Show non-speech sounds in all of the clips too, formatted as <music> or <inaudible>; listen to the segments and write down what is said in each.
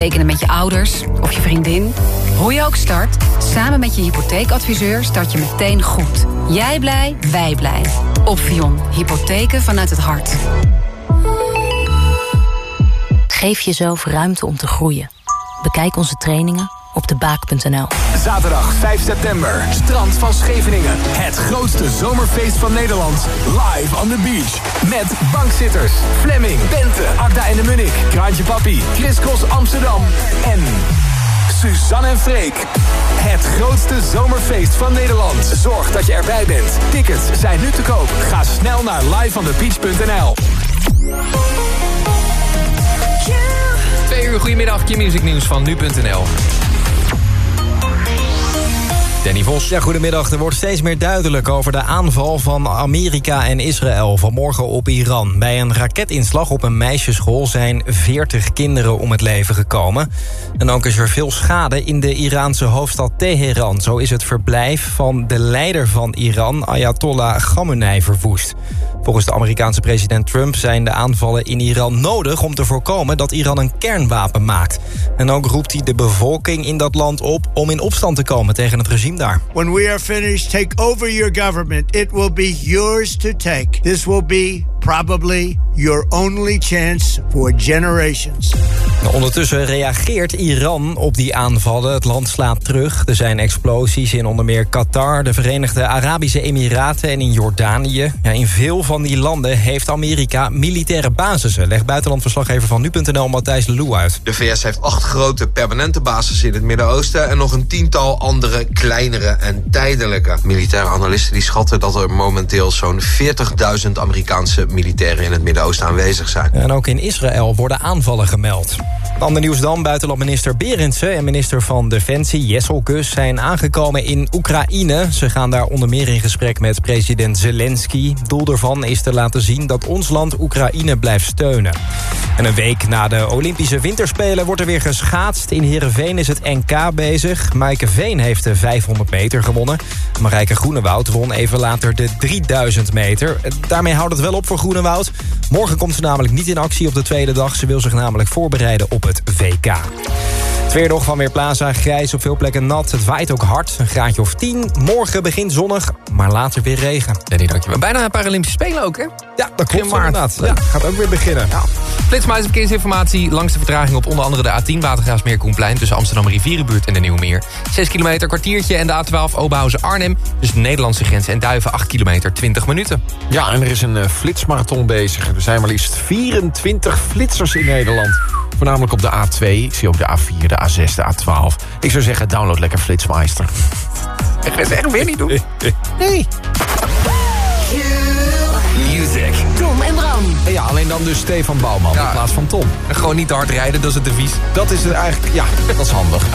Tekenen met je ouders of je vriendin. Hoe je ook start, samen met je hypotheekadviseur start je meteen goed. Jij blij, wij blij. Opvion, hypotheken vanuit het hart. Geef jezelf ruimte om te groeien. Bekijk onze trainingen op debaak.nl. Zaterdag 5 september, strand van Scheveningen. Het grootste zomerfeest van Nederland. Live on the beach. Met bankzitters, Fleming, Bente, Agda en de Munnik, Kraantje Papi, Chris Cross Amsterdam en Suzanne en Freek. Het grootste zomerfeest van Nederland. Zorg dat je erbij bent. Tickets zijn nu te koop. Ga snel naar liveonthebeach.nl. Twee uur, goedemiddag, Q-Music Nieuws van nu.nl. Danny Vos. Ja, goedemiddag. Er wordt steeds meer duidelijk over de aanval van Amerika en Israël vanmorgen op Iran. Bij een raketinslag op een meisjesschool zijn 40 kinderen om het leven gekomen. En ook is er veel schade in de Iraanse hoofdstad Teheran. Zo is het verblijf van de leider van Iran, Ayatollah Khamenei, verwoest. Volgens de Amerikaanse president Trump zijn de aanvallen in Iran nodig... om te voorkomen dat Iran een kernwapen maakt. En ook roept hij de bevolking in dat land op om in opstand te komen tegen het regime daar. When we are finished, take over your government. It will be yours to take. This will be probably your only chance for generations. Nou, ondertussen reageert Iran op die aanvallen. Het land slaat terug. Er zijn explosies in onder meer Qatar, de Verenigde Arabische Emiraten en in Jordanië. Ja, in veel van die landen heeft Amerika militaire basissen. Legt buitenlandverslaggever van nu.nl Matthijs Lelou uit. De VS heeft acht grote permanente bases in het Midden-Oosten... en nog een tiental andere kleinere en tijdelijke. Militaire analisten die schatten dat er momenteel zo'n 40.000 Amerikaanse militairen in het Midden-Oosten aanwezig zijn. En ook in Israël worden aanvallen gemeld. Ander nieuws dan. Buitenlandminister Berendsen en minister van Defensie Jessel Kus zijn aangekomen in Oekraïne. Ze gaan daar onder meer in gesprek met president Zelensky. Doel daarvan is te laten zien dat ons land Oekraïne blijft steunen. En een week na de Olympische Winterspelen wordt er weer geschaatst. In Heerenveen is het NK bezig. Maaike Veen heeft de 500 meter gewonnen. Marijke Groenewoud won even later de 3000 meter. Daarmee houdt het wel op voor Groenewoud. Morgen komt ze namelijk niet in actie op de tweede dag. Ze wil zich namelijk voorbereiden op het WK. Het weer nog van Weerplaza, grijs op veel plekken nat. Het waait ook hard, een graadje of 10. Morgen begint zonnig, maar later weer regen. Danny, dankjewel. Bijna een Paralympische Spelen ook, hè? Ja, dat klopt inderdaad. Ja, gaat ook weer beginnen. Ja. Flitsmuis verkeersinformatie langs de vertraging op onder andere de A10 Watergraafsmeer Koenplein tussen Amsterdam Rivierenbuurt en de Nieuwe Meer. 6 kilometer kwartiertje en de A12 Oberhausen Arnhem tussen de Nederlandse grens en Duiven 8 kilometer 20 minuten. Ja, en er is een uh, flitsmarathon bezig. Er zijn maar liefst 24 flitsers in Nederland. Voornamelijk op de A2, ik zie ook de A4, de A6, de A12. Ik zou zeggen, download lekker Flitsmeister. <laughs> Ik ga het echt weer niet doen. Nee. Music. Tom en Bram. Ja, alleen dan dus Stefan Bouwman Ja. in plaats van Tom. En gewoon niet te hard rijden, dat is het devies. Dat is het eigenlijk, ja, dat is handig. <laughs>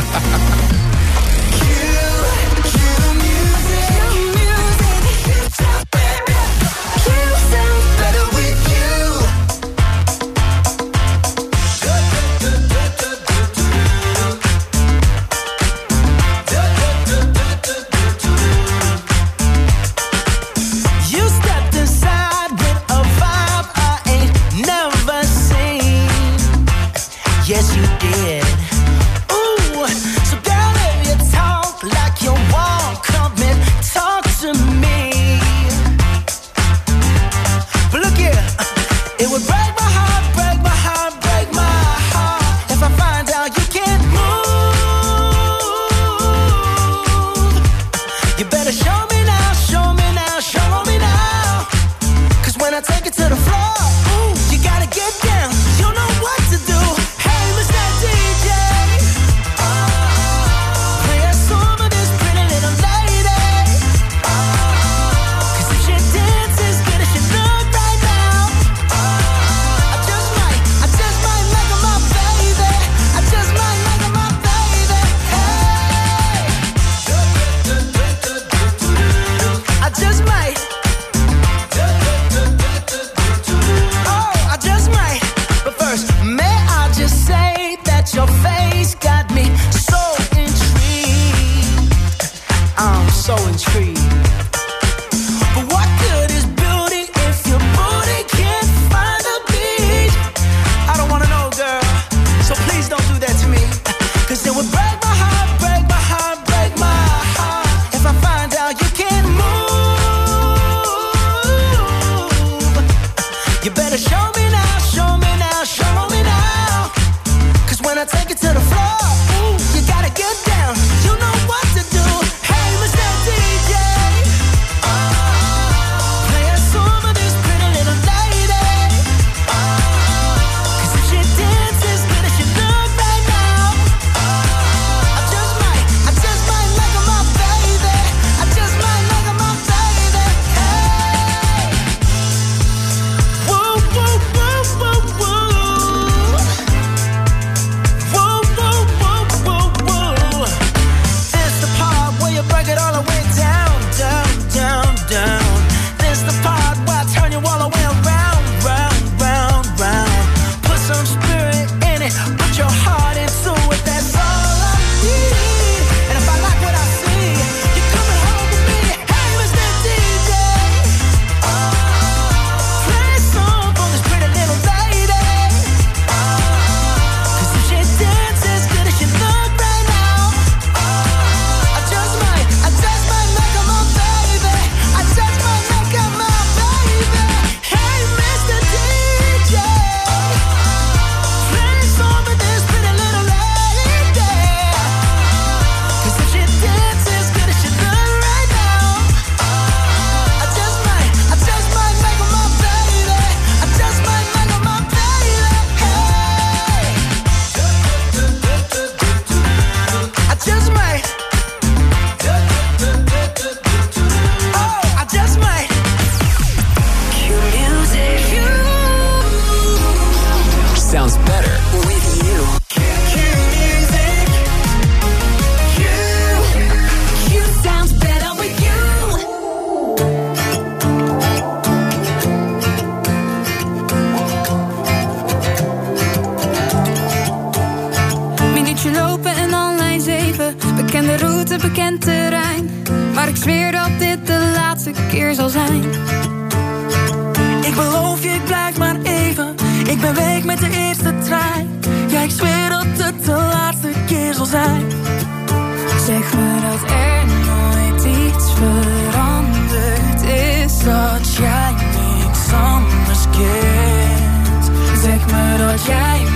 jij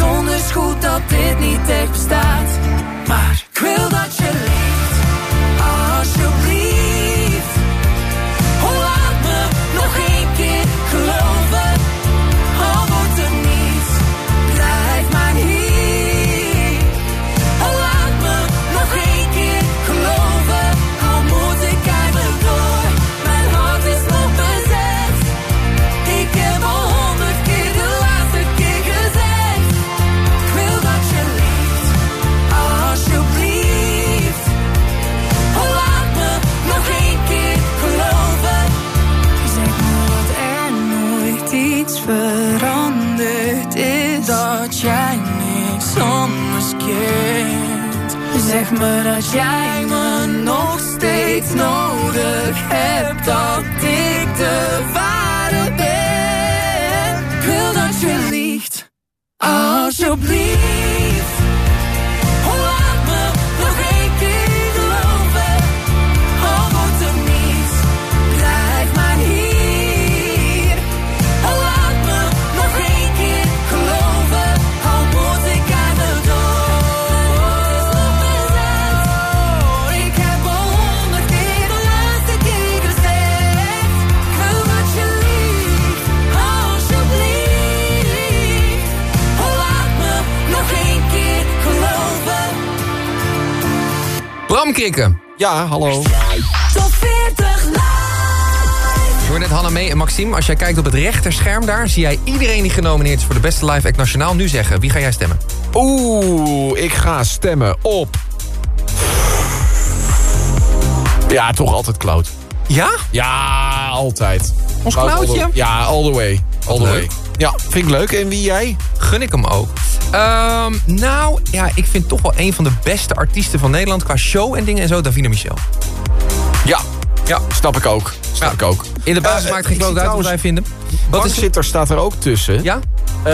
donders goed dat dit niet echt bestaat. Maar als jij me nog steeds nodig hebt. Dat ik de ware ben. Ik wil dat je liegt, alsjeblieft. Ja, hallo. Top 40 live. Hoor net Hanna mee en Maxime. Als jij kijkt op het rechterscherm daar... zie jij iedereen die genomineerd is voor de beste live act nationaal nu zeggen. Wie ga jij stemmen? Oeh, ik ga stemmen op... Ja, toch altijd Cloud. Ja? Ja, altijd. Ons Cloudje? Ja, all the way. All the way. Ja, vind ik leuk. En wie jij? Gun ik hem ook. Ehm, nou, ja, ik vind toch wel een van de beste artiesten van Nederland... qua show en dingen en zo, Davina Michel. Ja, Ja. snap ik ook. Snap Ja. ik ook. In de basis Eh, maakt geen kloot uit wat wij vinden. Wat is? Bankzitter staat er ook tussen. Ja? Eh,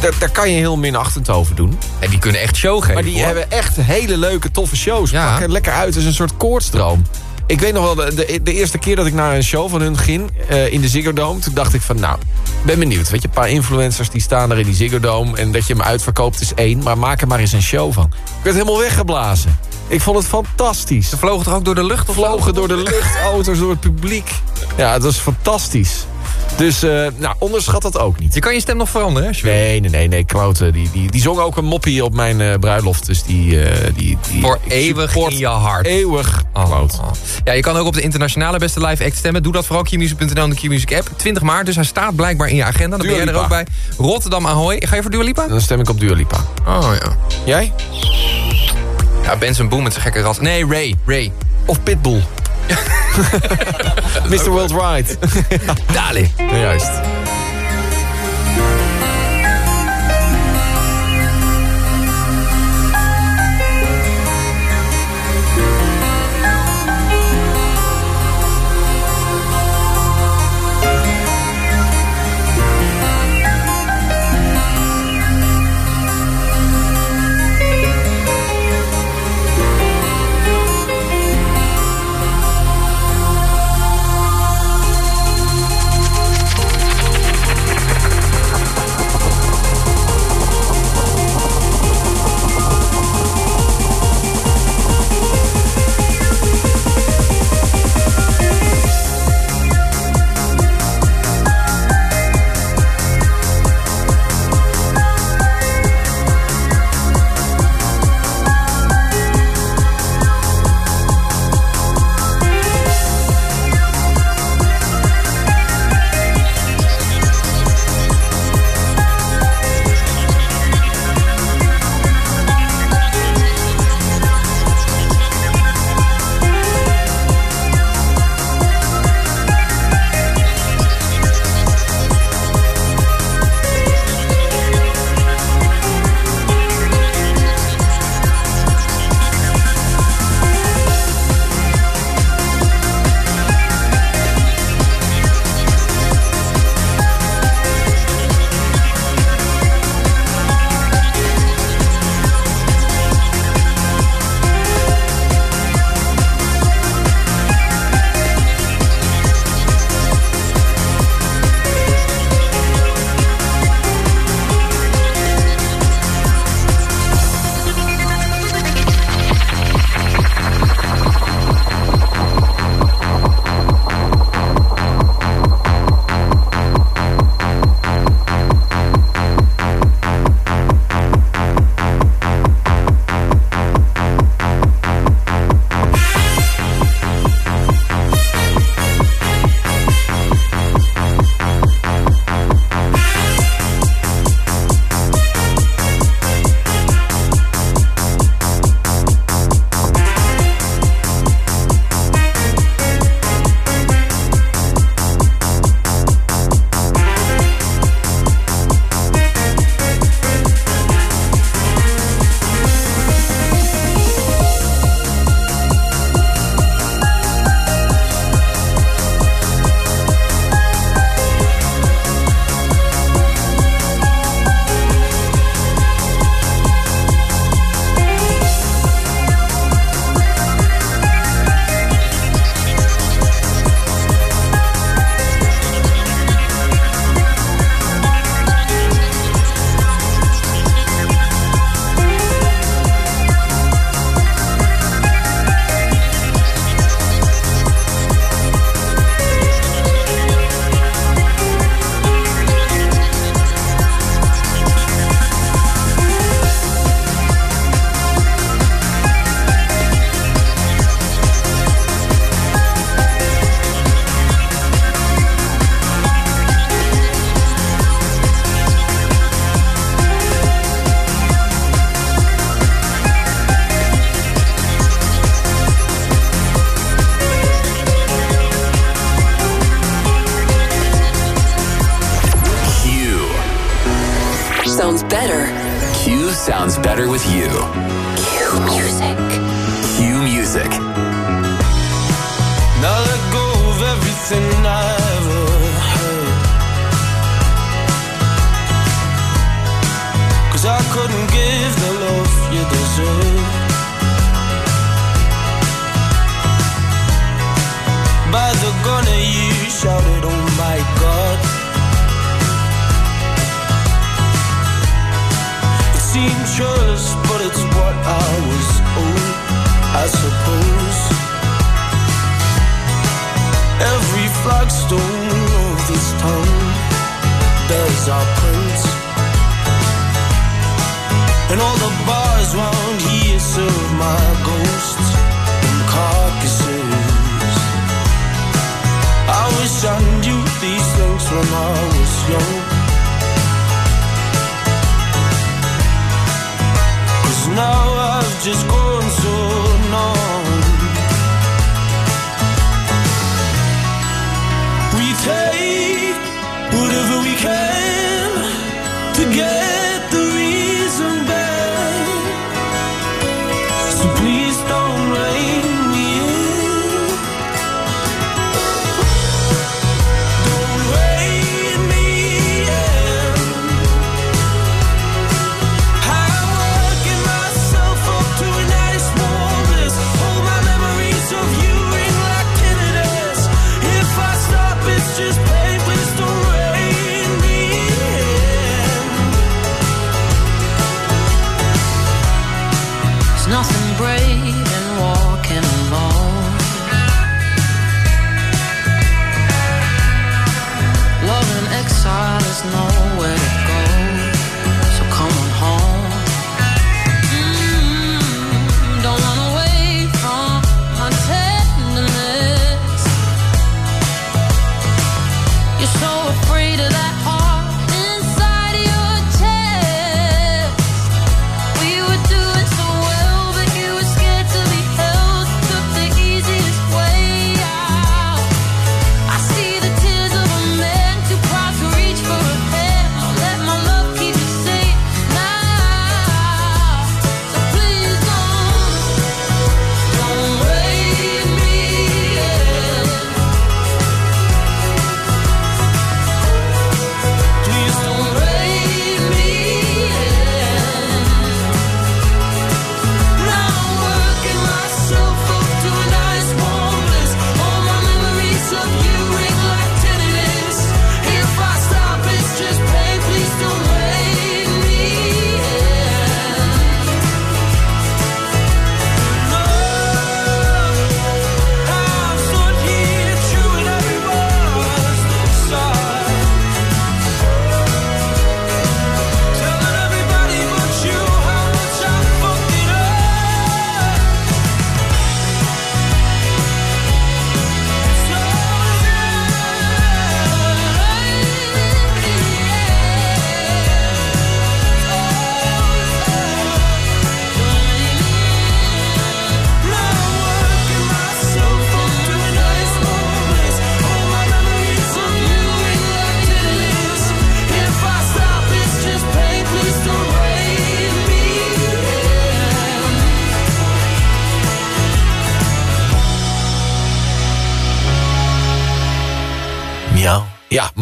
daar, daar kan je heel minachtend over doen. En die kunnen echt show geven, Maar die hoor. hebben echt hele leuke, toffe shows. Ja. Pakken lekker uit. Het is een soort koortsdroom. Ik weet nog wel, de, de, eerste keer dat ik naar een show van hun ging... eh, in de Ziggo Dome, toen dacht ik van... nou, ben benieuwd. Weet je, een paar influencers die staan er in die Ziggo Dome... en dat je hem uitverkoopt is één, maar maak er maar eens een show van. Ik werd helemaal weggeblazen. Ik vond het fantastisch. Ze vlogen toch ook door de lucht? Of? Vlogen door de lucht, <laughs> auto's door het publiek. Ja, het was fantastisch. Dus, eh, nou, onderschat dat ook niet. Je kan je stem nog veranderen, hè? Nee, nee, nee, nee. Kloten, die, die, die zong ook een moppie op mijn eh, bruiloft. Dus die... eh, die, die Voor eeuwig in je hart. Eeuwig Oh, oh. Ja, je kan ook op de internationale beste live act stemmen. Doe dat vooral qmusic.nl en de Qmusic app. 20 maart, dus hij staat blijkbaar in je agenda. Dan ben jij er ook bij. Rotterdam Ahoy. Ga je voor Dua Lipa? Dan stem ik op Dua Lipa. Oh ja. Jij? Ja, Benson Boom met zijn gekke ras. Nee, Ray. Ray. Of Pitbull? Mr. Worldwide. Dale. Ja, juist.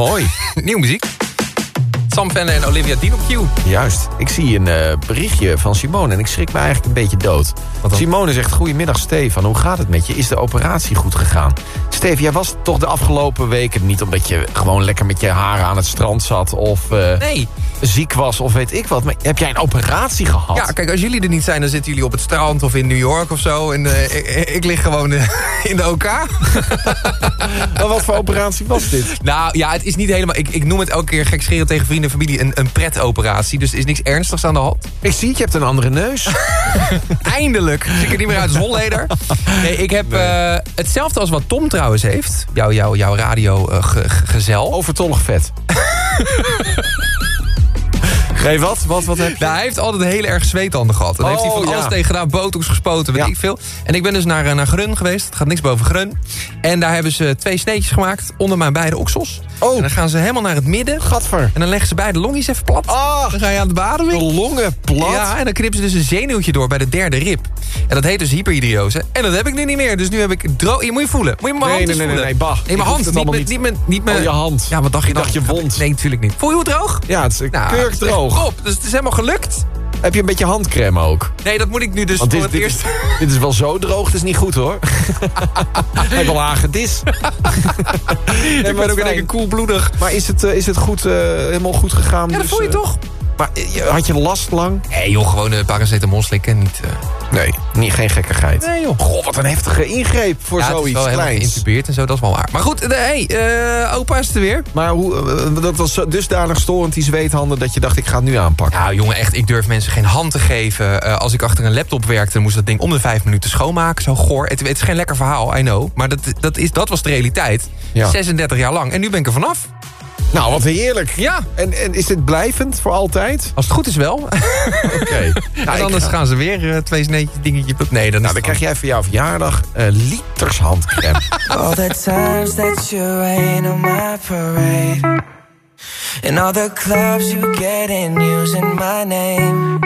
Mooi. <laughs> Nieuw muziek. Sam Venne en Olivia Dean op Q. Juist. Ik zie een eh, berichtje van Simone en ik schrik me eigenlijk een beetje dood. Simone zegt, goedemiddag Stefan, hoe gaat het met je? Is de operatie goed gegaan? Stefan, jij was toch de afgelopen weken niet omdat je gewoon lekker met je haren aan het strand zat... of eh, Nee. Ziek was of weet ik wat. Maar heb jij een operatie gehad? Ja, kijk, als jullie er niet zijn, dan zitten jullie op het strand of in New York of zo. En eh, ik, ik lig gewoon eh, <laughs> in de OK. <laughs> Maar wat voor operatie was dit? Nou ja, het is niet helemaal... Ik, ik noem het elke keer gekscherend tegen vrienden en familie een, een pretoperatie. Dus er is niks ernstigs aan de hand. Ik zie het, je hebt een andere neus. <laughs> Eindelijk. Zie ik er niet meer uit als holleder. Nee, ik heb eh, hetzelfde als wat Tom trouwens heeft. Jouw jou, jouw radio eh, ge- ge- gezel. Overtollig vet. Nee, wat? Wat, wat heb je? Nou, hij heeft altijd heel erg zweetanden gehad. Daar heeft hij van Oh, ja. alles tegen gedaan. Botox gespoten, weet Ja. ik veel. En ik ben dus naar, eh, naar Grun geweest. Het gaat niks boven Grun. En daar hebben ze twee sneetjes gemaakt onder mijn beide oksels. Oh. En dan gaan ze helemaal naar het midden. Gadver. En dan leggen ze beide longies even plat. Ah. Dan ga je aan de beademing. De longen plat. Ja, en dan knippen ze dus een zenuwtje door bij de derde rib. En dat heet dus hyperhidriose. En dat heb ik nu niet meer. Dus nu heb ik droog... Je moet je voelen. Moet je mijn Nee, hand nee, nee, nee, voelen. nee, bah. Nee, mijn hand. Niet mijn... Niet mijn... Niet mijn Oh, je hand. Ja, wat dacht je dan? dacht je wond. Nee, natuurlijk niet. Voel je hoe droog? Ja, het is Nou, echt droog. Top. Dus het is helemaal gelukt. Heb je een beetje handcrème ook? Nee, dat moet ik nu dus Want voor dit, het dit, eerst... is, dit is wel zo droog, dat is niet goed hoor. <laughs> Hij heeft wel aangedis. <laughs> ik ben ook in één keer koelbloedig. Maar is het, eh, is het goed, eh, helemaal goed gegaan? Ja, dat Dus, voel je eh, toch? Maar eh, had je last lang? Nee joh, gewoon een paracetamol slikken. Niet, eh, Nee, niet, geen gekkigheid. Nee joh. Goh, wat een heftige ingreep voor ja, het is zoiets kleins. geïntubeerd en zo, dat is wel waar. Maar goed, eh, opa is er weer. Maar hoe, eh, dat was dusdanig storend, die zweethanden... dat je dacht, ik ga het nu aanpakken. Nou jongen, echt, ik durf mensen geen hand te geven. Eh, als ik achter een laptop werkte, dan moest dat ding om de vijf minuten schoonmaken. Zo goor. Het, het is geen lekker verhaal, I know. Maar dat, dat, is, dat was de realiteit. Ja. 36 jaar lang. En nu ben ik er vanaf. Nou, wat heerlijk. Ja. En, en is dit blijvend voor altijd? Als het goed is wel. Oké. <laughs> en Nou, ik anders ga- gaan ze weer eh, twee sneetjes dingetje... Nee, dan, Nou, dan krijg jij voor jouw verjaardag eh, liters handcrème. <laughs> All the times that you rain on my parade. And all the clubs you get in using my name.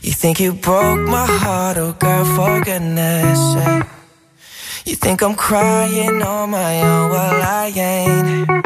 You think you broke my heart, oh girl, for goodness sake. You think I'm crying on my own, well, I ain't.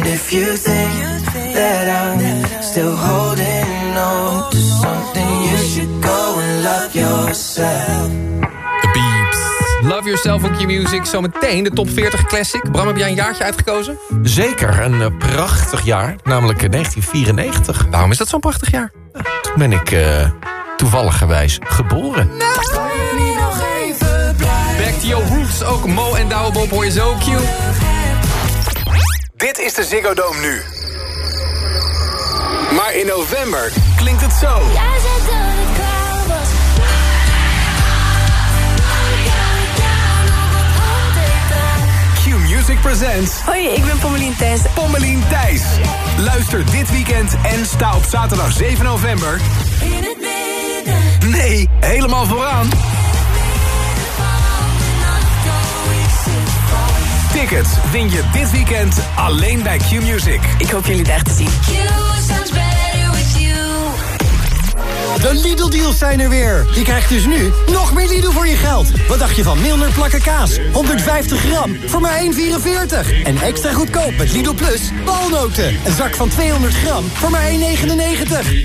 And if you think that I'm still holding on to something, you should go and love yourself. The Beeps. Love Yourself on Q-Music. Zometeen de top 40 classic. Bram, heb jij een jaartje uitgekozen? Zeker, een eh, prachtig jaar. Namelijk eh, 1994. Waarom is dat zo'n prachtig jaar? Toen ben ik uh, toevalligerwijs geboren. Back to your roots. Ook Mo en Douwe Bob hoor je zo. Q. Dit is de Ziggo Dome nu. Maar in november klinkt het zo. Q-Music presents Hoi, ik ben Pommelien Thijs. Pommelien Thijs. Luister dit weekend en sta op zaterdag 7 november... Nee, helemaal vooraan. Tickets win je dit weekend alleen bij Q-Music. Ik hoop jullie daar te zien. De Lidl-deals zijn er weer. Je krijgt dus nu nog meer Lidl voor je geld. Wat dacht je van Milner plakken kaas? 150 gram voor maar 1,44. En extra goedkoop met Lidl Plus walnoten. Een zak van 200 gram voor maar 1,99.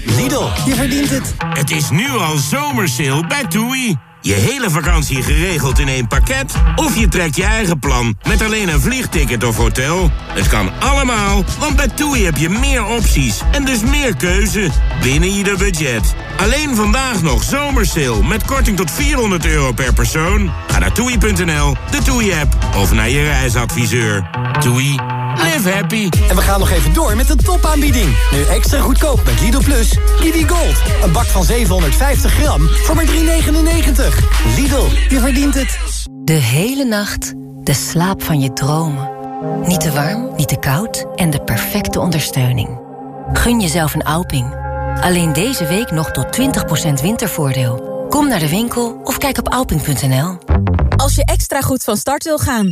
Lidl, je verdient het. Het is nu al zomersale bij TUI. Je hele vakantie geregeld in één pakket? Of je trekt je eigen plan met alleen een vliegticket of hotel? Het kan allemaal, want bij TUI heb je meer opties en dus meer keuze binnen ieder budget. Alleen vandaag nog zomersale met korting tot 400 euro per persoon. Ga naar toei.nl, de TUI-app of naar je reisadviseur. TUI, live happy. En we gaan nog even door met de topaanbieding. Nu extra goedkoop met Lidl Plus. Kiwi Gold. Een bak van 750 gram voor maar 3,99. Lidl, je verdient het. De hele nacht de slaap van je dromen. Niet te warm, niet te koud en de perfecte ondersteuning. Gun jezelf een Alping. Alleen deze week nog tot 20% wintervoordeel. Kom naar de winkel of kijk op alping.nl. Als je extra goed van start wil gaan,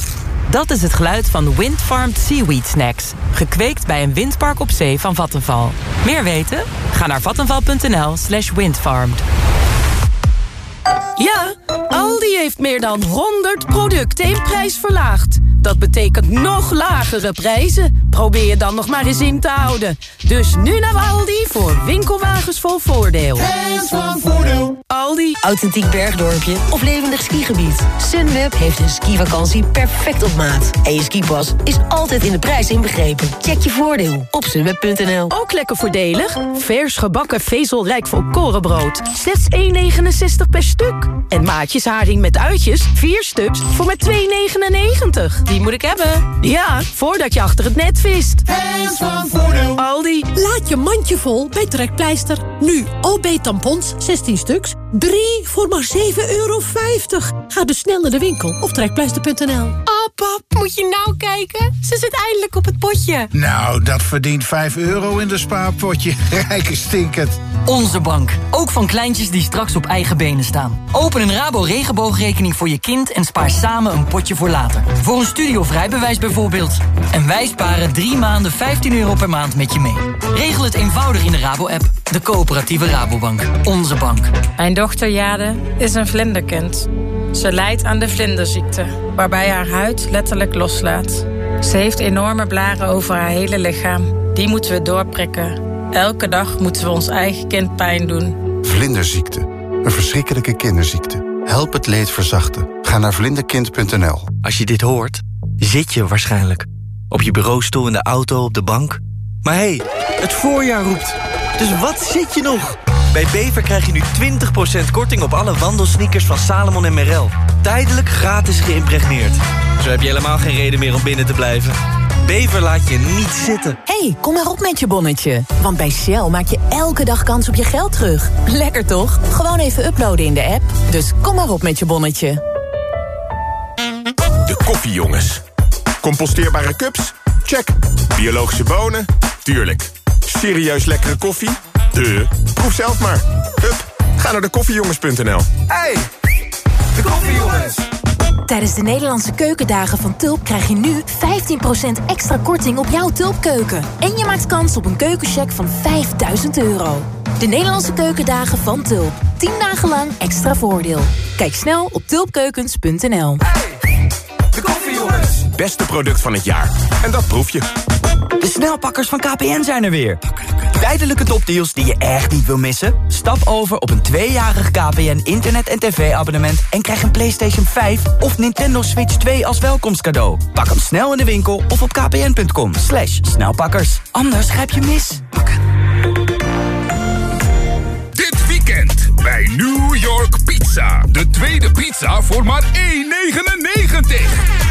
Dat is het geluid van Windfarmed Seaweed Snacks. Gekweekt bij een windpark op zee van Vattenval. Meer weten? Ga naar vattenval.nl slash windfarmed. Ja, Aldi heeft meer dan 100 producten in prijs verlaagd. Dat betekent nog lagere prijzen. Probeer je dan nog maar eens in te houden. Dus nu naar Aldi voor winkelwagens vol voordeel. Hands van voordeel. Aldi. Authentiek bergdorpje of levendig skigebied. Sunweb heeft een skivakantie perfect op maat. En je skipas is altijd in de prijs inbegrepen. Check je voordeel op sunweb.nl. Ook lekker voordelig. Vers gebakken vezelrijk volkorenbrood. Slechts 1,69 per stuk. En maatjes haring met uitjes. 4 stuks voor maar 2,99. Die moet ik hebben. Ja, voordat je achter het net vist. Hands van voordeel. Aldi. Laat je mandje vol bij Trekpleister. Nu OB-tampons, 16 stuks. 3 voor maar 7,50 euro. Ga dus snel naar de winkel of trekpleister.nl. Oh pap, moet je nou kijken? Ze zit eindelijk op het potje. Nou, dat verdient 5 euro in de spaarpotje. <laughs> Rijke stinkend. Onze bank. Ook van kleintjes die straks op eigen benen staan. Open een Rabo regenboogrekening voor je kind en spaar samen een potje voor later. Voor een studie of rijbewijs bijvoorbeeld. En wij sparen drie maanden 15 euro per maand met je mee. Regel het eenvoudig in de Rabo-app. De coöperatieve Rabobank. Onze bank. Mijn dochter Jade is een vlinderkind. Ze lijdt aan de vlinderziekte, waarbij haar huid letterlijk loslaat. Ze heeft enorme blaren over haar hele lichaam. Die moeten we doorprikken. Elke dag moeten we ons eigen kind pijn doen. Vlinderziekte. Een verschrikkelijke kinderziekte. Help het leed verzachten. Ga naar vlinderkind.nl. Als je dit hoort, zit je waarschijnlijk. Op je bureaustoel, in de auto, op de bank. Maar hé, hey, het voorjaar roept. Dus wat zit je nog? Bij Bever krijg je nu 20% korting op alle wandelsneakers van Salomon en Merrell. Tijdelijk gratis geïmpregneerd. Zo heb je helemaal geen reden meer om binnen te blijven. Bever laat je niet zitten. hey, kom maar op met je bonnetje. Want bij Shell maak je elke dag kans op je geld terug. Lekker toch? Gewoon even uploaden in de app. Dus kom maar op met je bonnetje. De koffiejongens. Composteerbare cups? Check. Biologische bonen? Tuurlijk. Serieus lekkere koffie? De. Proef zelf maar. Hup, ga naar de koffiejongens.nl. Hey, de koffiejongens. Tijdens de Nederlandse keukendagen van Tulp krijg je nu 15% extra korting op jouw Tulpkeuken. En je maakt kans op een keukencheck van 5000 euro. De Nederlandse keukendagen van Tulp. 10 dagen lang extra voordeel. Kijk snel op tulpkeukens.nl. De koffie, jongens. Beste product van het jaar. En dat proef je. De snelpakkers van KPN zijn er weer. Tijdelijke topdeals die je echt niet wil missen? Stap over op een tweejarig KPN internet- en tv-abonnement... en krijg een PlayStation 5 of Nintendo Switch 2 als welkomstcadeau. Pak hem snel in de winkel of op kpn.com. Slash snelpakkers. Anders grijp je mis. Dit weekend bij New York Pizza. De tweede pizza voor maar 1,99.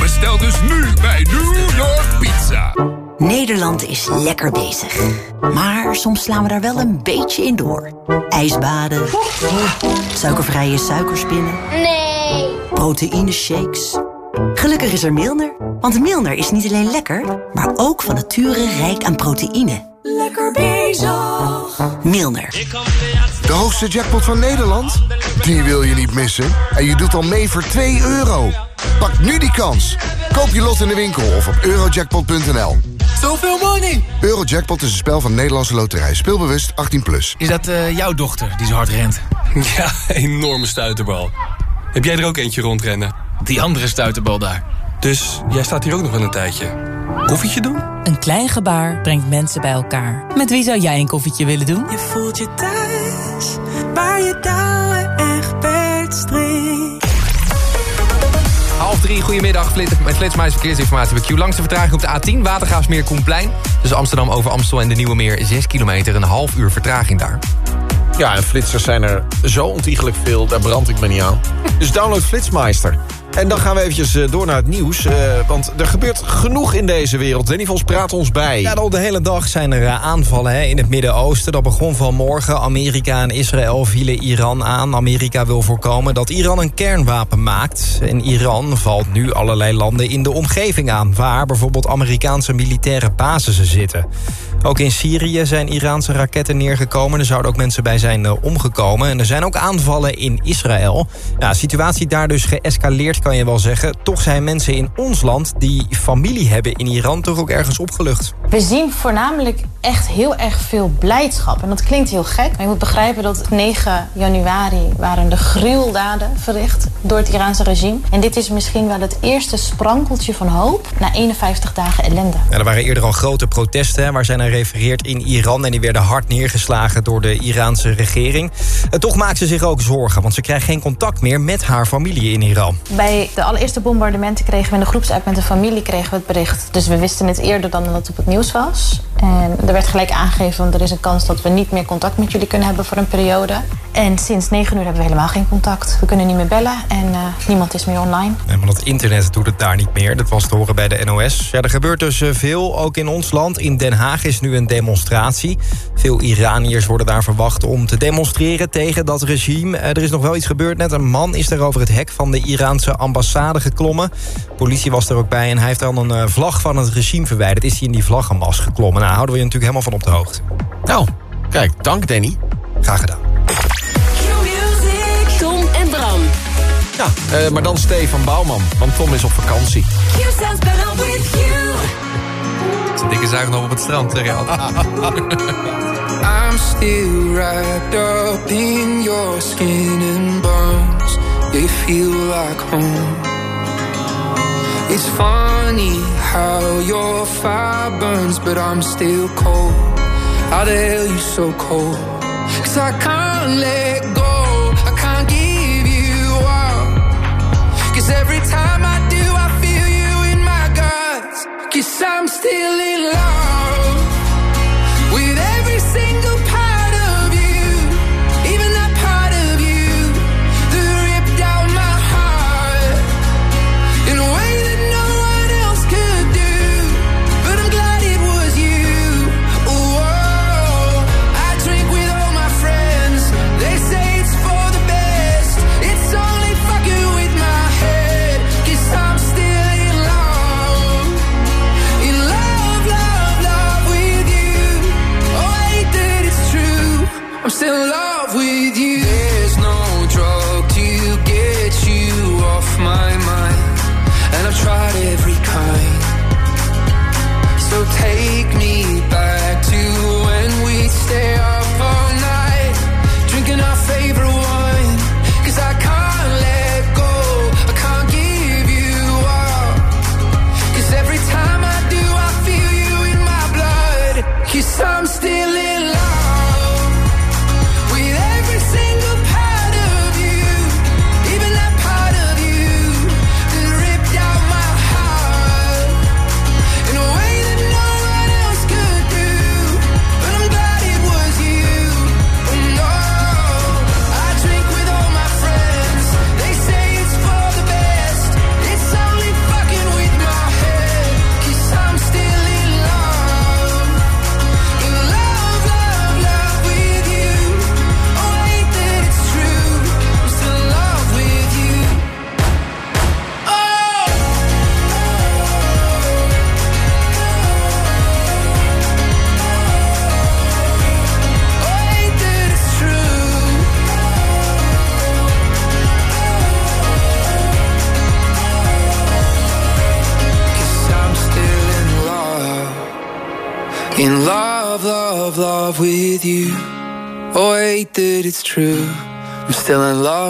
Bestel dus nu bij New York Pizza. Nederland is lekker bezig. Maar soms slaan we daar wel een beetje in door. Ijsbaden. Suikervrije suikerspinnen. Nee. Proteïne shakes. Gelukkig is er Milner. Want Milner is niet alleen lekker, maar ook van nature rijk aan proteïne. Lekker bezig. Milner. De hoogste jackpot van Nederland? Die wil je niet missen. En je doet al mee voor 2 euro. Pak nu die kans. Koop je lot in de winkel of op eurojackpot.nl. Zoveel money! Eurojackpot is een spel van Nederlandse Loterij. Speelbewust 18+. Plus. Is dat eh, jouw dochter die zo hard rent? <laughs> Ja, enorme stuiterbal. Heb jij er ook eentje rondrennen? Die andere stuiterbal daar. Dus jij staat hier ook nog wel een tijdje. Koffietje doen? Een klein gebaar brengt mensen bij elkaar. Met wie zou jij een koffietje willen doen? Je voelt je thuis, waar je touwen echt bedstreekt. Half drie, goedemiddag. Flit, met Flitsmais verkeersinformatie bij Q. Langs de vertraging op de A10, Watergraafsmeer Koenplein. Dus Amsterdam over Amstel en de Nieuwe Meer, 6 kilometer, een half uur vertraging daar. Ja, en flitsers zijn er zo ontiegelijk veel, daar brand ik me niet aan. Dus download Flitsmeister. En dan gaan we eventjes eh, door naar het nieuws. eh, want er gebeurt genoeg in deze wereld. Danny Vos praat ons bij. Ja, al de hele dag zijn er eh, aanvallen hè, in het Midden-Oosten. Dat begon vanmorgen. Amerika en Israël vielen Iran aan. Amerika wil voorkomen dat Iran een kernwapen maakt. En Iran valt nu allerlei landen in de omgeving aan... waar bijvoorbeeld Amerikaanse militaire basissen zitten. Ook in Syrië zijn Iraanse raketten neergekomen. Er zouden ook mensen bij zijn eh, omgekomen. En er zijn ook aanvallen in Israël. Ja, de situatie daar dus geëscaleerd, kan je wel zeggen. Toch zijn mensen in ons land die familie hebben in Iran... toch ook ergens opgelucht. We zien voornamelijk echt heel erg veel blijdschap. En dat klinkt heel gek. Maar je moet begrijpen dat 9 januari waren de gruweldaden verricht door het Iraanse regime. En dit is misschien wel het eerste sprankeltje van hoop na 51 dagen ellende. Ja, er waren eerder al grote protesten waar zij naar refereert in Iran... en die werden hard neergeslagen door de Iraanse regering. En toch maakt ze zich ook zorgen, want ze krijgt geen contact meer... met haar familie in Iran. Bij de allereerste bombardementen kregen we in de groepsapp met de familie kregen we het bericht. Dus we wisten het eerder dan dat het op het nieuws was. En er werd gelijk aangegeven, want er is een kans dat we niet meer contact met jullie kunnen hebben voor een periode. En sinds 9 uur hebben we helemaal geen contact. We kunnen niet meer bellen en eh, niemand is meer online. Ja, want het internet doet het daar niet meer. Dat was te horen bij de NOS. Ja, er gebeurt dus eh, veel, ook in ons land. In Den Haag is nu een demonstratie. Veel Iraniërs worden daar verwacht om te demonstreren tegen dat regime. Eh, Er is nog wel iets gebeurd net. Een man is er over het hek van de Iraanse ambassade geklommen. Politie was er ook bij en hij heeft dan een eh, vlag van het regime verwijderd. Is hij in die vlaggenmas geklommen. Nou, houden we je natuurlijk helemaal van op de hoogte. Nou, kijk, dank Danny. Graag gedaan. Tom en Bram. Ja, eh, maar dan Stefan Bouwman, want Tom is op vakantie. Dikke zuig nog op het strand, zeg je. <laughs> I'm still wrapped up in your skin and bones. They feel like home. It's funny how your fire burns, but I'm still cold. How the hell you so cold? Cause I can't let go. Cause I'm still in love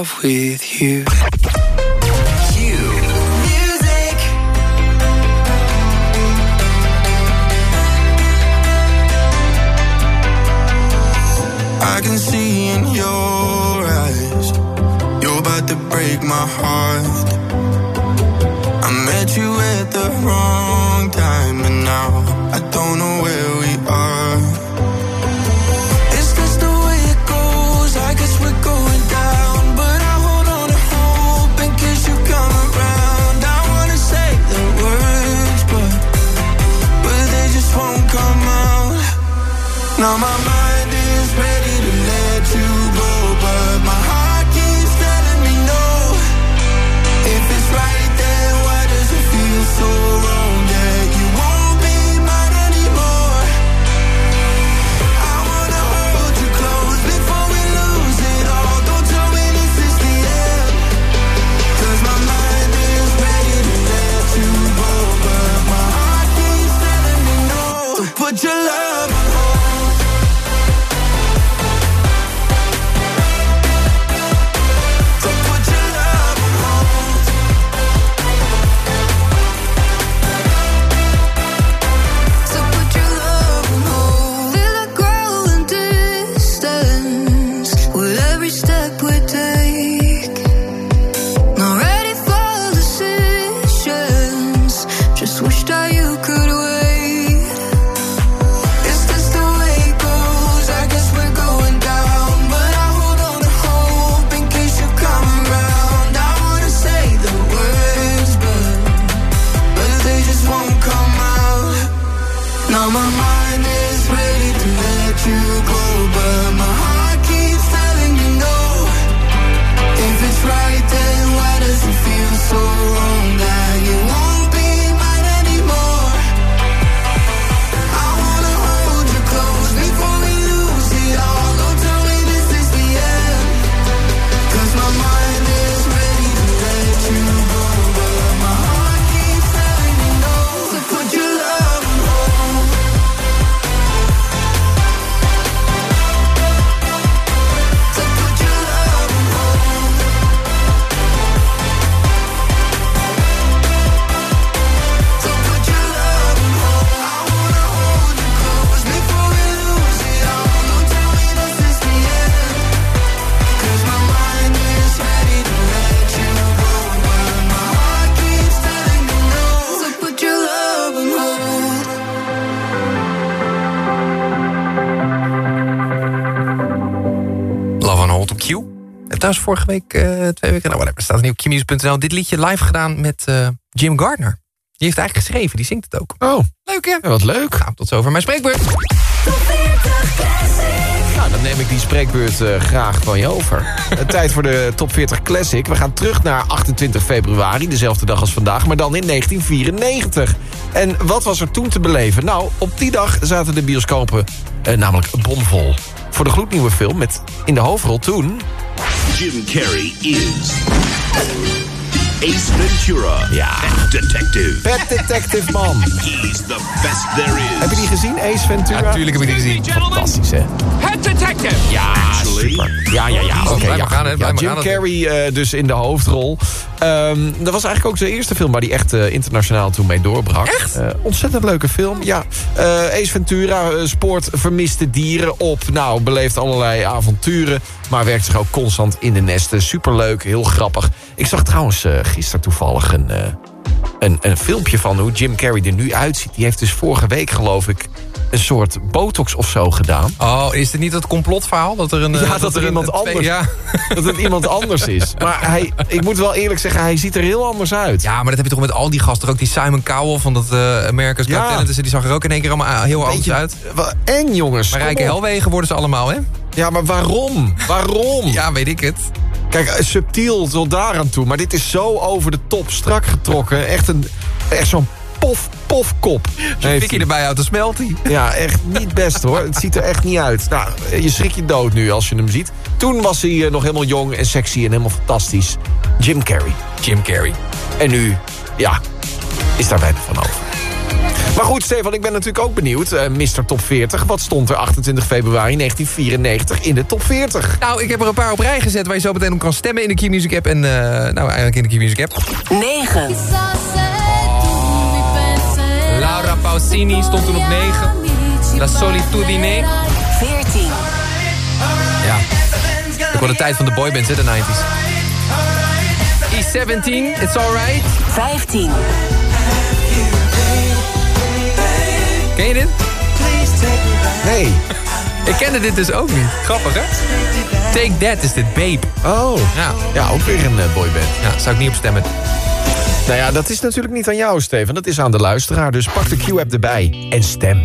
love with you. Trouwens vorige week, eh, twee weken, nou whatever, staat er nu op qmusic.nl. Dit liedje live gedaan met eh, Jim Gardner. Die heeft het eigenlijk geschreven, die zingt het ook. Oh. Leuk hè? wat leuk. Nou, tot zover mijn spreekbeurt. Nou, dan neem ik die spreekbeurt eh, graag van je over. <laughs> Tijd voor de Top 40 Classic. We gaan terug naar 28 februari, dezelfde dag als vandaag... maar dan in 1994. En wat was er toen te beleven? Nou, op die dag zaten de bioscopen eh, namelijk bomvol. Voor de gloednieuwe film met in de hoofdrol toen... Jim Carrey is Ace Ventura. Ja. Pet Detective. Pet Detective, man. He's the best there is. Heb je die gezien, Ace Ventura? Ja, tuurlijk heb ik die gezien. Fantastisch, hè? Pet Detective. Ja, super. Ja, ja, ja. Oké, blijf ja, gaan, hè, ja, Jim gaan. Carrey eh, dus in de hoofdrol. Ehm, dat was eigenlijk ook zijn eerste film waar hij echt eh, internationaal toen mee doorbrak. Echt? ontzettend leuke film, ja. Eh, Ace Ventura eh, spoort vermiste dieren op. Nou, beleeft allerlei avonturen. Maar werkt zich ook constant in de nesten. Superleuk, heel grappig. Ik zag trouwens eh, gisteren toevallig een, eh, een, een filmpje van hoe Jim Carrey er nu uitziet. Die heeft dus vorige week, geloof ik, een soort botox of zo gedaan. Oh, is dit niet het complotverhaal? Dat er een, eh, Ja, dat, er iemand twee- anders, Ja. <laughs> dat het iemand anders is. Maar hij, ik moet wel eerlijk zeggen, hij ziet er heel anders uit. ja, maar dat heb je toch met al die gasten. Ook die Simon Cowell van dat eh America's Got. Talent. Dus die zag er ook in één keer allemaal heel anders Beetje- uit. Eng, jongens. Maar rijke helwegen worden ze allemaal, hè? Ja, maar waarom? Waarom? Ja, weet ik het. Kijk, eh, subtiel tot daar aan toe. Maar dit is zo over de top, strak getrokken. Echt, een, echt zo'n pof, pofkop. Als je Vicky erbij houdt, dan smelt hij. Ja, echt niet best hoor. Het ziet er echt niet uit. Nou, je schrik je dood nu als je hem ziet. Toen was hij eh, nog helemaal jong en sexy en helemaal fantastisch. Jim Carrey. Jim Carrey. En nu, ja, is daar weinig van over. Maar goed, Stefan, ik ben natuurlijk ook benieuwd. Uh, Mister Top 40, wat stond er 28 februari 1994 in de Top 40? Nou, ik heb er een paar op rij gezet waar je zo meteen om kan stemmen in de key music app. En eh, nou, eigenlijk in de key music app. 9. Laura Pausini stond toen op 9. La Solitudine. 14. Ja. Ik word de tijd van de boybands, hè, de 90s. E17, It's Alright. 15. Ken je dit? Nee. Ik kende dit dus ook niet. Grappig, hè? Take That is dit, Babe. Oh, ja, ja ook weer een eh, boyband. Ja, zou ik niet op stemmen. Nou ja, dat is natuurlijk niet aan jou, Steven. Dat is aan de luisteraar. Dus pak de Q-app erbij en stem.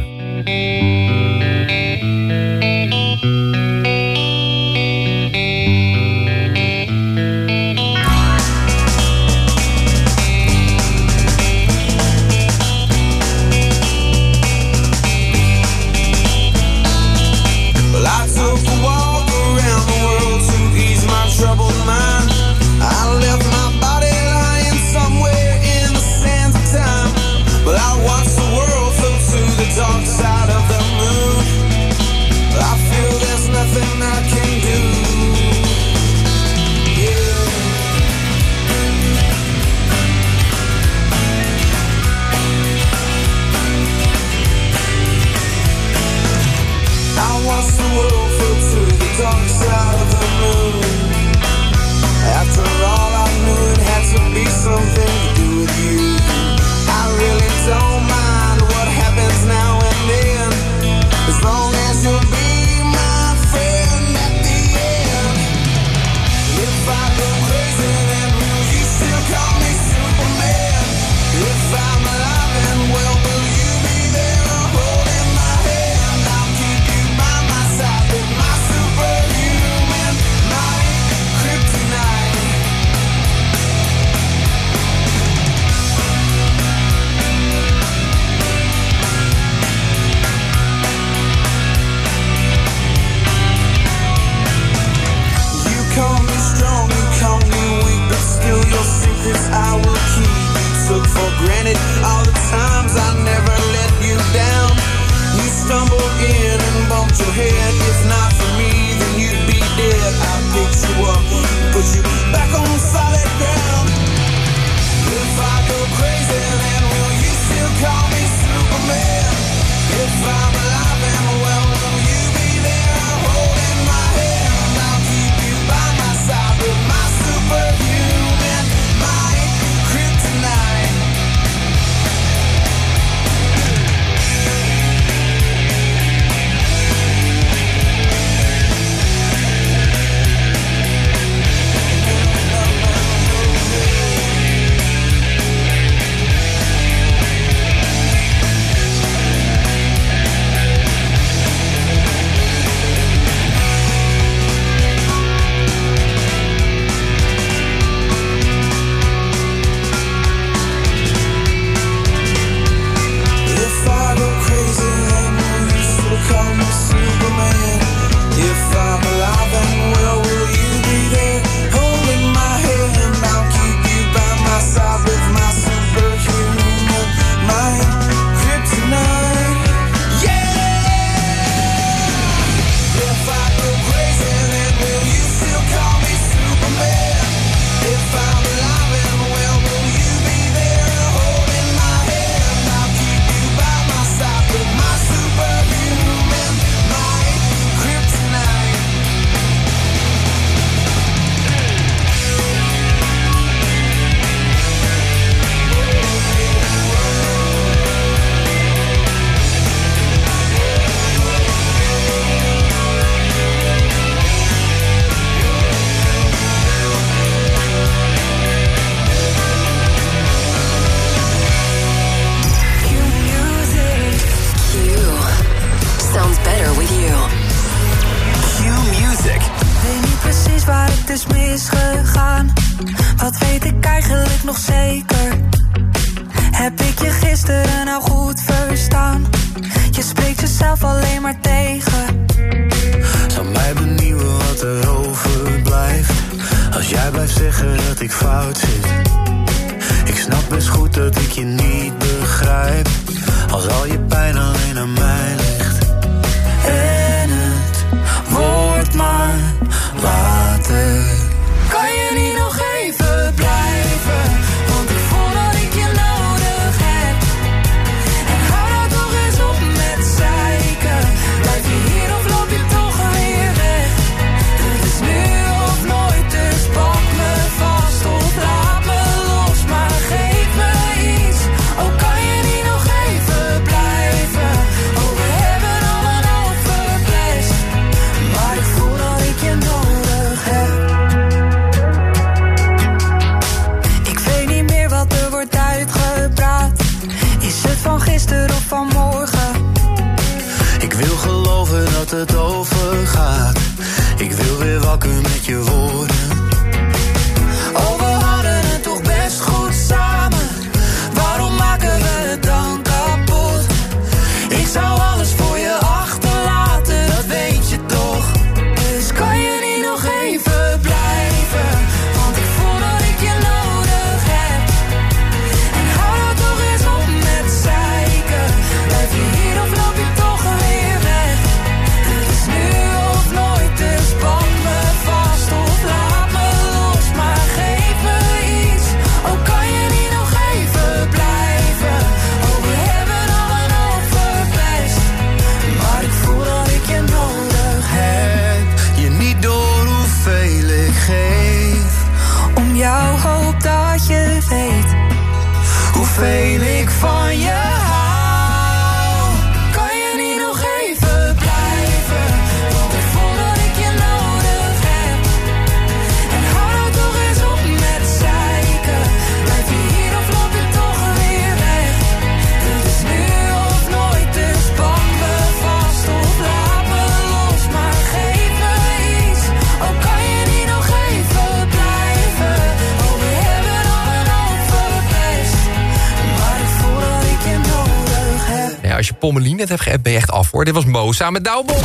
Als je Pommelien net hebt geappt, ben je echt af hoor. Dit was Mo samen met Douwbol.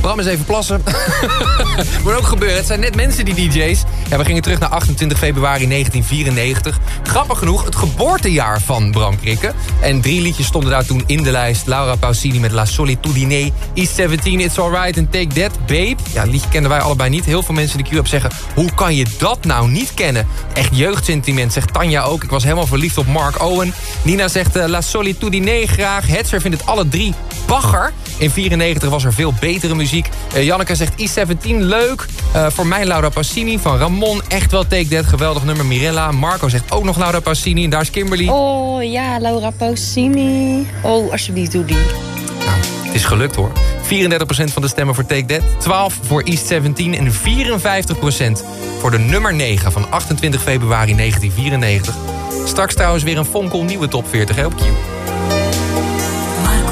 Bram eens even plassen. <laughs> Moet ook gebeuren. Het zijn net mensen, die DJ's. Ja, we gingen terug naar 28 februari 1994. Grappig genoeg, het geboortejaar van Bram Krikke. En drie liedjes stonden daar toen in de lijst. Laura Pausini met La Solitudine, East 17, It's Alright en Take That, Babe. Ja, het liedje kenden wij allebei niet. Heel veel mensen in de Q-up zeggen, hoe kan je dat nou niet kennen? Echt jeugdsentiment, zegt Tanja ook. Ik was helemaal verliefd op Mark Owen. Nina zegt eh, La Solitudine graag. Hetzer vindt het alle drie bagger. In 94 was er veel betere muziek. Eh, Janneke zegt E17 leuk. Eh, voor mij Laura Passini van Ramon. Echt wel Take That, geweldig nummer. Mirella. Marco zegt ook nog Laura Passini. En daar is Kimberly. Oh ja, Laura Pausini. Oh, alsjeblieft, doe die. Het is gelukt hoor. 34% van de stemmen voor Take That. 12 voor East 17. En 54% voor de nummer 9 van 28 februari 1994. Straks trouwens weer een fonkel nieuwe top 40 hè, op Q.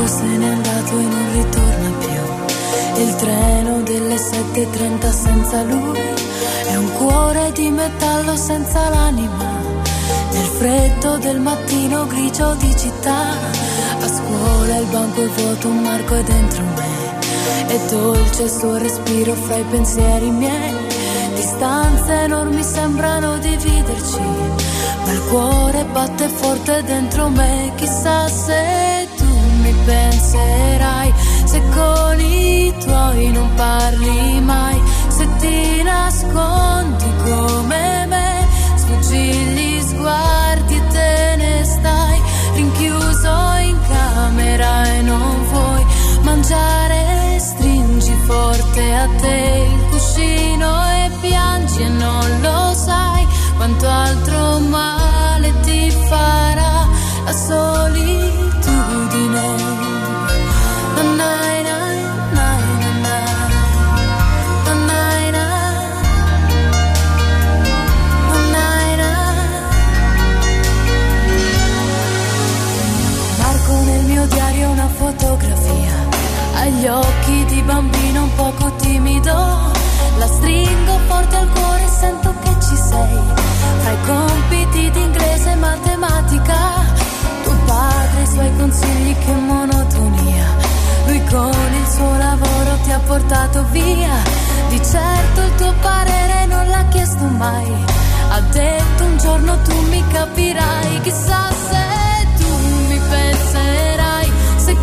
Se n'è andato e non ritorna più. Il treno delle 7.30 senza lui è un cuore di metallo senza l'anima. Nel freddo del mattino grigio di città. A scuola il banco è vuoto, un Marco è dentro me. È dolce il suo respiro fra i pensieri miei. Distanze enormi sembrano dividerci. Ma il cuore batte forte dentro me. Chissà se mi penserai. Se con i tuoi non parli mai. Se ti nascondi come me. Sfuggi gli sguardi e te ne stai. Rinchiuso in camera e non vuoi mangiare. Stringi forte a te il cuscino forte al cuore sento che ci sei. Fra i compiti di inglese e matematica, tuo padre i suoi consigli che monotonia. Lui con il suo lavoro ti ha portato via. Di certo il tuo parere non l'ha chiesto mai. Ha detto un giorno tu mi capirai, chissà se tu mi penserai. Se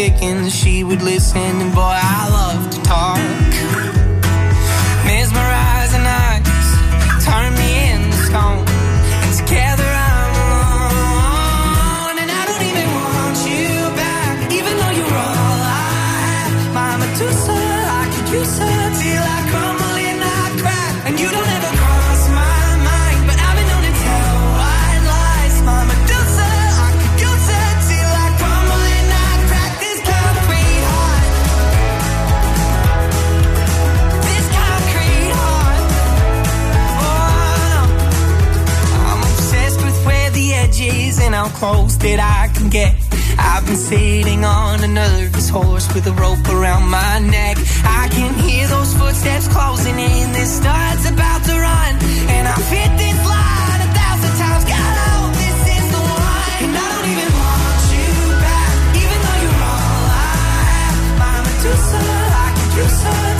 picking, she would listen, and boy, how close that I can get. I've been sitting on a nervous horse with a rope around my neck. I can hear those footsteps closing in. This start's about to run, and I've hit this line a thousand times. God, I hope this is the one. And I don't even want you back, even though you're all I have. My Medusa, I could use her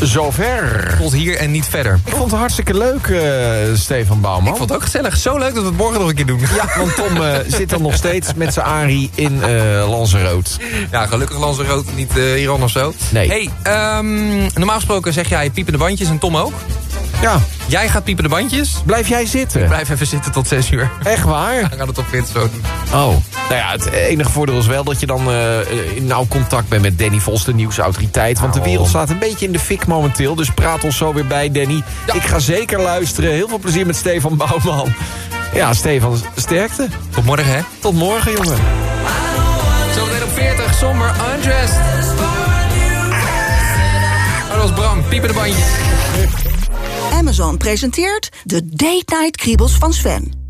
zover. Tot hier en niet verder. Ik vond het hartstikke leuk, eh, Stefan Bouwman. Ik vond het ook gezellig. Zo leuk dat we het morgen nog een keer doen. Ja, want Tom eh, zit dan nog steeds met zijn Ari in eh Lanzarote. Ja, gelukkig Lanzarote, niet eh Iran of zo. Nee. Hey, ehm, normaal gesproken zeg jij piepende bandjes en Tom ook. Ja. Jij gaat piepende bandjes. Blijf jij zitten? Ik blijf even zitten tot 6 uur. Echt waar? <laughs> We gaan het op doen. Oh. Nou ja, het enige voordeel is wel dat je dan eh, in nauw contact bent met Danny Vos, de nieuwsautoriteit. Want de wereld staat een beetje in de fik momenteel. Dus praat ons zo weer bij, Danny. Ik ga zeker luisteren. Heel veel plezier met Stefan Bouwman. Ja, Stefan, sterkte. Tot morgen, hè? Tot morgen, jongen. Zo op 40, somber, undressed. Oh, dat was Bram, piepende bandjes. Amazon presenteert de Date Night Kriebels van Sven.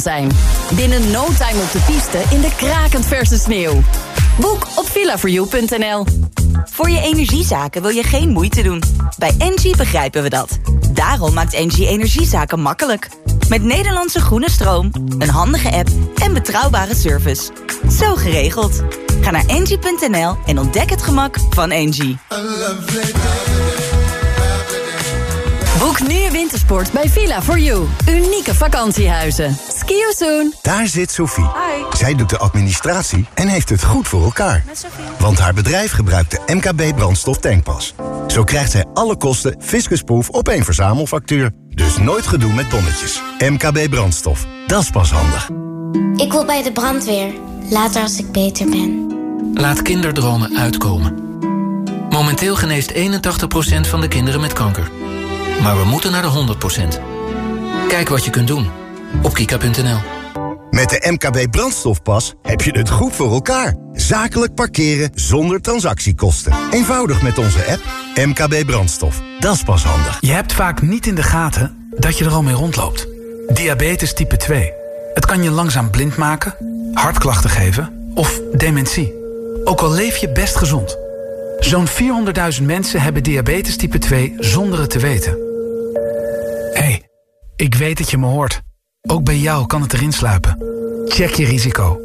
zijn. Binnen no time op de piste in de krakend verse sneeuw. Boek op villa4you.nl. Voor je energiezaken wil je geen moeite doen. Bij Engie begrijpen we dat. Daarom maakt Engie energiezaken makkelijk. Met Nederlandse groene stroom, een handige app en betrouwbare service. Zo geregeld. Ga naar engie.nl en ontdek het gemak van Engie. Boek nu je wintersport bij Villa4You. Unieke vakantiehuizen. Ski you soon. Daar zit Sophie. Zij doet de administratie en heeft het goed voor elkaar. Want haar bedrijf gebruikt de MKB brandstof tankpas. Zo krijgt zij alle kosten fiscusproof op één verzamelfactuur. Dus nooit gedoe met bonnetjes. MKB brandstof. Dat is pas handig. Ik wil bij de brandweer. Later als ik beter ben. Laat kinderdromen uitkomen. Momenteel geneest 81% van de kinderen met kanker. Maar we moeten naar de 100%. Kijk wat je kunt doen op kika.nl. Met de MKB Brandstofpas heb je het goed voor elkaar. Zakelijk parkeren zonder transactiekosten. Eenvoudig met onze app MKB Brandstof. Dat is pas handig. Je hebt vaak niet in de gaten dat je er al mee rondloopt. Diabetes type 2. Het kan je langzaam blind maken, hartklachten geven of dementie. Ook al leef je best gezond. Zo'n 400.000 mensen hebben diabetes type 2 zonder het te weten. Ik weet dat je me hoort. Ook bij jou kan het erin sluipen. Check je risico.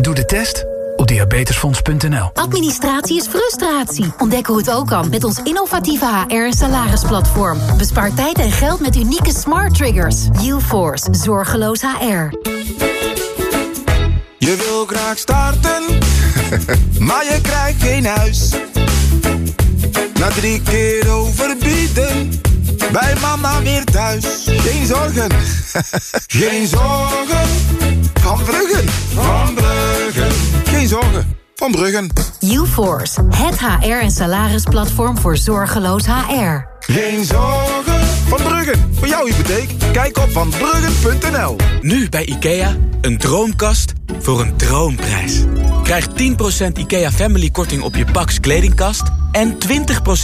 Doe de test op diabetesfonds.nl. Administratie is frustratie. Ontdek hoe het ook kan met ons innovatieve HR- en salarisplatform. Bespaar tijd en geld met unieke smart triggers. UForce, zorgeloos HR. Je wil graag starten, <laughs> maar je krijgt geen huis. Na drie keer overbieden, bij mama weer thuis. Geen zorgen, <laughs> geen zorgen. Van Bruggen, van Bruggen. Geen zorgen, van Bruggen. UForce, het HR- en salarisplatform voor zorgeloos HR. Geen zorgen, van Bruggen. Voor jouw hypotheek, kijk op vanbruggen.nl. Nu bij IKEA, een droomkast voor een droomprijs. Krijg 10% IKEA Family korting op je Pax kledingkast... en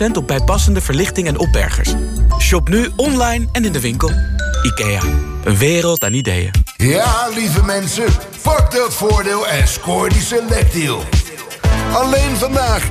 20% op bijpassende verlichting en opbergers. Shop nu online en in de winkel. IKEA, een wereld aan ideeën. Ja, lieve mensen, pak dat voordeel en scoor die selectdeal. Alleen vandaag